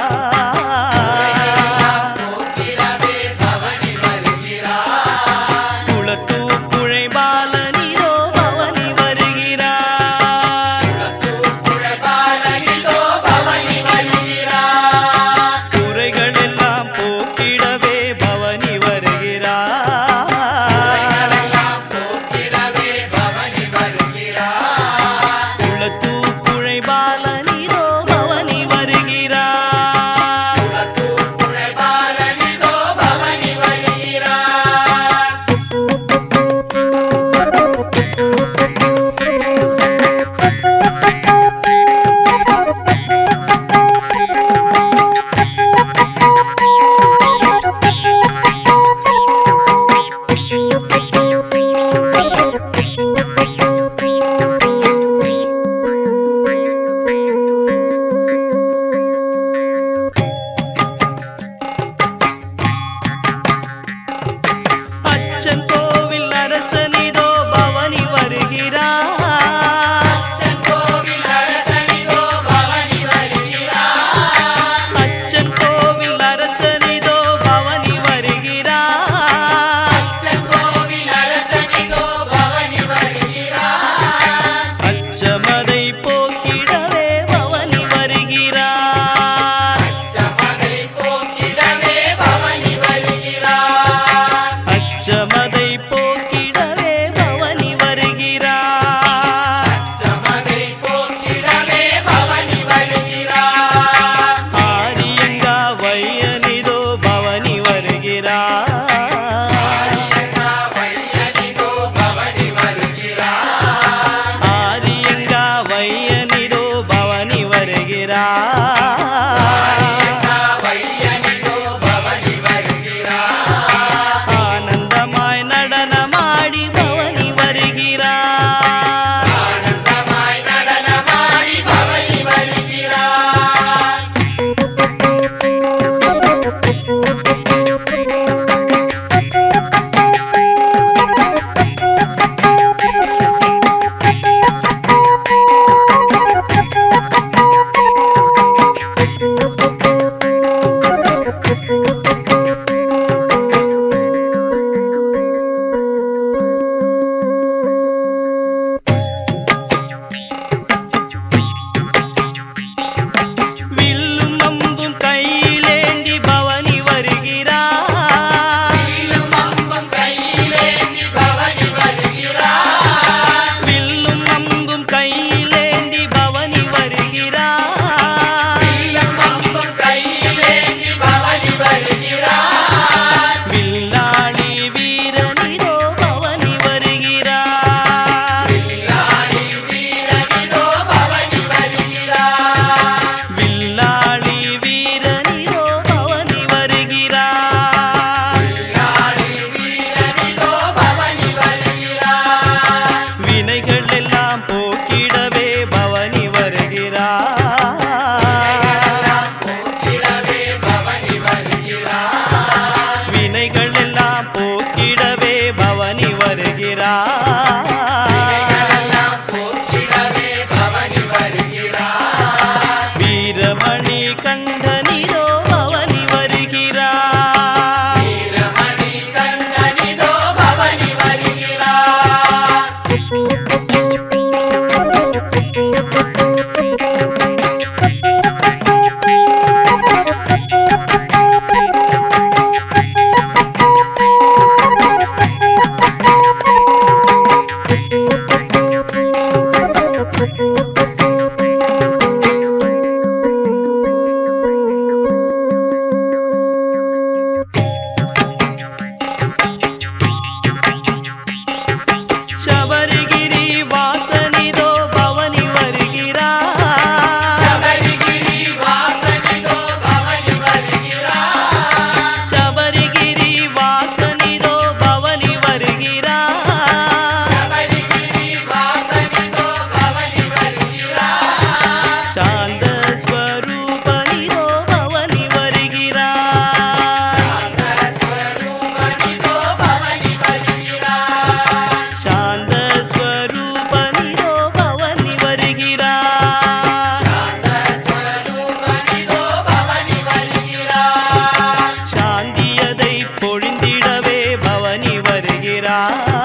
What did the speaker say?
ah Leela